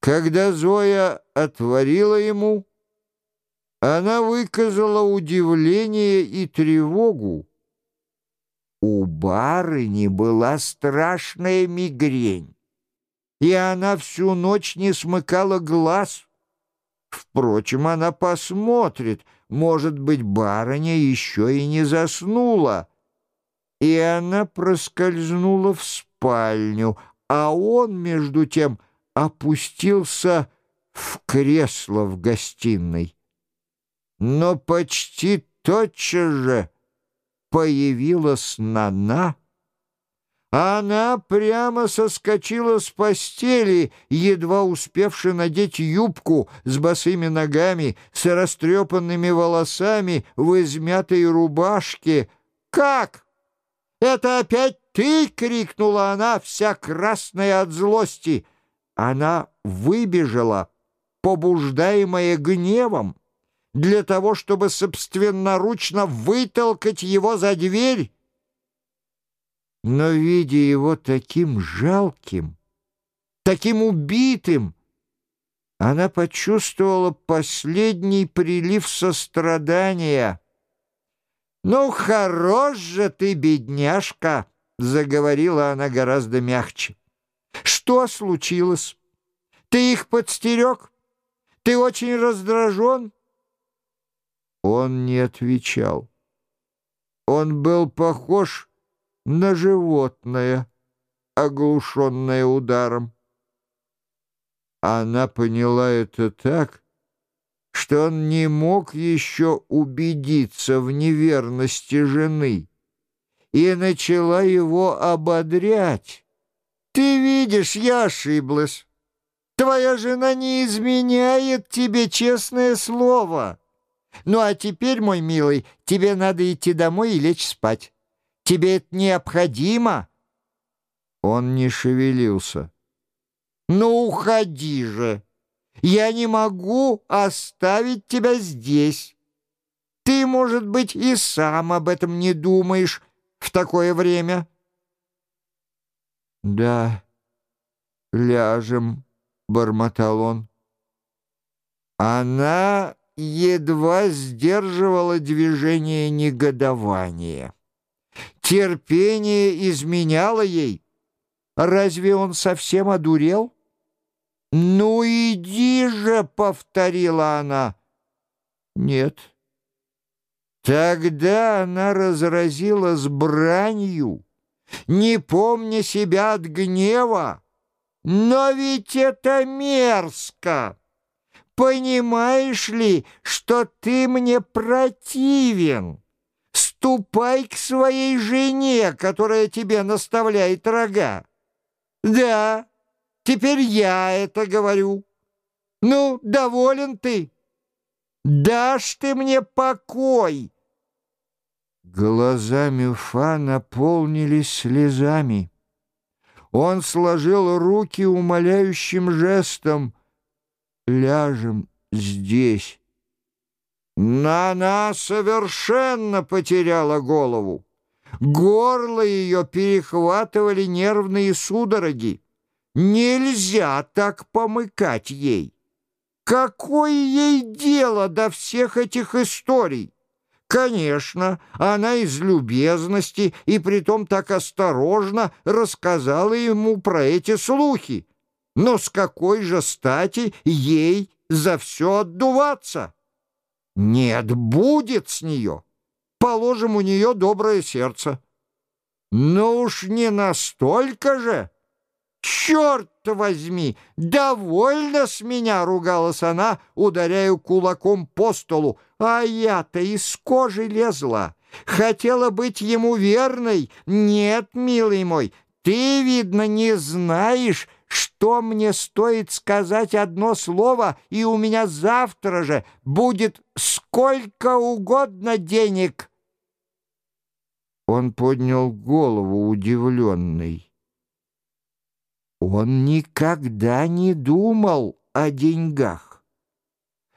Когда Зоя отворила ему, она выказала удивление и тревогу. У барыни была страшная мигрень, и она всю ночь не смыкала глаз. Впрочем, она посмотрит, может быть, барыня еще и не заснула. И она проскользнула в спальню, а он, между тем, опустился в кресло в гостиной. Но почти тотчас же появилась Нана. Она прямо соскочила с постели, едва успевши надеть юбку с босыми ногами, с растрепанными волосами в измятой рубашке. «Как? Это опять ты?» — крикнула она, вся красная от злости. Она выбежала, побуждаемая гневом, для того, чтобы собственноручно вытолкать его за дверь. Но, видя его таким жалким, таким убитым, она почувствовала последний прилив сострадания. «Ну, хорош же ты, бедняжка!» — заговорила она гораздо мягче. «Что случилось? Ты их подстерег? Ты очень раздражен?» Он не отвечал. Он был похож на животное, оглушенное ударом. Она поняла это так, что он не мог еще убедиться в неверности жены и начала его ободрять. «Ты видишь, я ошиблась. Твоя жена не изменяет тебе честное слово». Ну а теперь, мой милый, тебе надо идти домой и лечь спать. Тебе это необходимо?» Он не шевелился. «Ну, уходи же! Я не могу оставить тебя здесь. Ты, может быть, и сам об этом не думаешь в такое время». «Да, ляжем», — бормотал он. Она едва сдерживала движение негодования. Терпение изменяло ей. Разве он совсем одурел? «Ну иди же!» — повторила она. «Нет». Тогда она разразила с бранью, не помня себя от гнева. «Но ведь это мерзко!» Понимаешь ли, что ты мне противен? Ступай к своей жене, которая тебе наставляет рога. Да, теперь я это говорю. Ну, доволен ты? Дашь ты мне покой?» Глаза Мюфа наполнились слезами. Он сложил руки умоляющим жестом — ляжем здесь. Но она совершенно потеряла голову. Горло ее перехватывали нервные судороги. Нельзя так помыкать ей. Какое ей дело до всех этих историй? Конечно, она из любезности и притом так осторожно рассказала ему про эти слухи. Но с какой же стати ей за все отдуваться? Нет, будет с нее. Положим, у нее доброе сердце. Но уж не настолько же. «Черт возьми! Довольно с меня!» — ругалась она, ударяя кулаком по столу. «А я-то из кожи лезла. Хотела быть ему верной. Нет, милый мой, ты, видно, не знаешь, что мне стоит сказать одно слово, и у меня завтра же будет сколько угодно денег?» Он поднял голову, удивленный. Он никогда не думал о деньгах.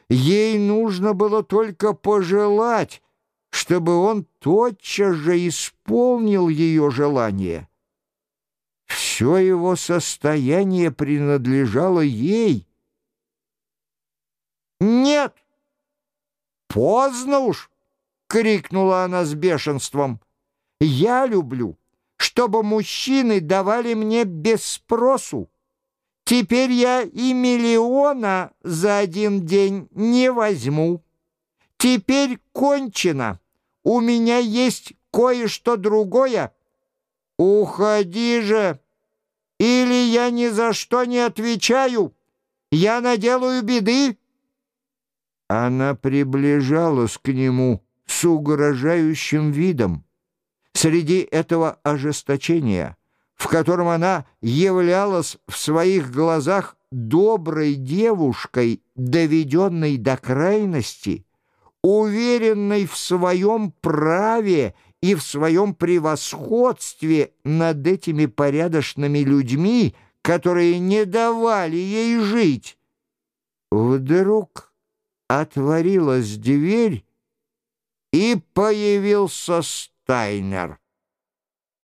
Ей нужно было только пожелать, чтобы он тотчас же исполнил ее желание. Все его состояние принадлежало ей — Нет. Поздно уж, крикнула она с бешенством. Я люблю, чтобы мужчины давали мне без спросу. Теперь я и миллиона за один день не возьму. Теперь кончено. У меня есть кое-что другое. Уходи же, или я ни за что не отвечаю. Я наделаю беды. Она приближалась к нему с угрожающим видом. Среди этого ожесточения, в котором она являлась в своих глазах доброй девушкой, доведенной до крайности, уверенной в своем праве и в своем превосходстве над этими порядочными людьми, которые не давали ей жить. Вдруг отворилась дверь, и появился Стайнер.